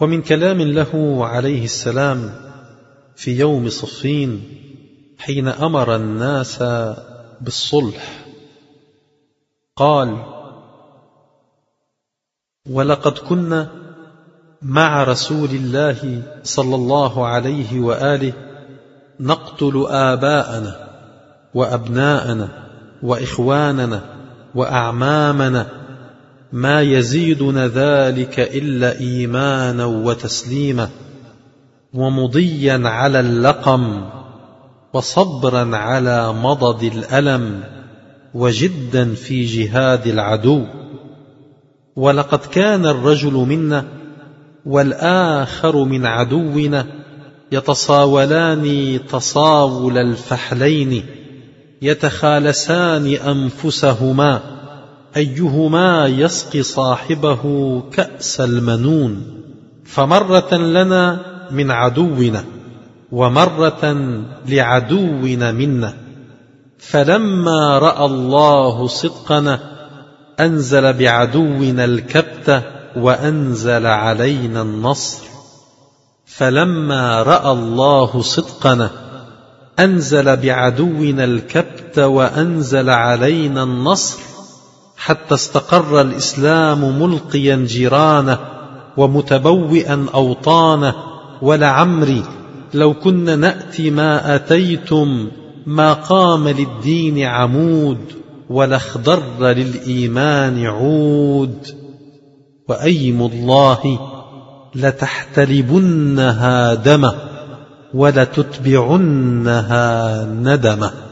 ومن كلام له عليه السلام في يوم صفين حين أمر الناس بالصلح. قال ولقد كنا مع رسول الله صلى الله عليه وآله نقتل آباءنا وأبناءنا وإخواننا وأعمامنا ما يزيدنا ذلك إلا إيمانا وتسليما ومضيا على اللقم وصبرا على مضض الألم وجدا في جهاد العدو. ولقد كان الرجل منا والآخر من عدونا يتصاولان تصاول الفحلين يتخالسان أنفسهما أيهما يسقي صاحبه كأس المنون فمرة لنا من عدونا ومرة لعدونا منا فلما رأى الله صدقنا أنزل بعدونا الكبت وأنزل علينا النصر فلما رأى الله صدقنا أنزل بعدونا الكبت وأنزل علينا النصر حتى استقر الإسلام ملقيا جيرانه ومتبوئا أوطانه. ولعمري لو كنا نأتي ما آتيتم ما قام للدين عمود ولا للإيمان عود. وأيم الله لتحتلبنها دمه ولتتبعنها ندمه.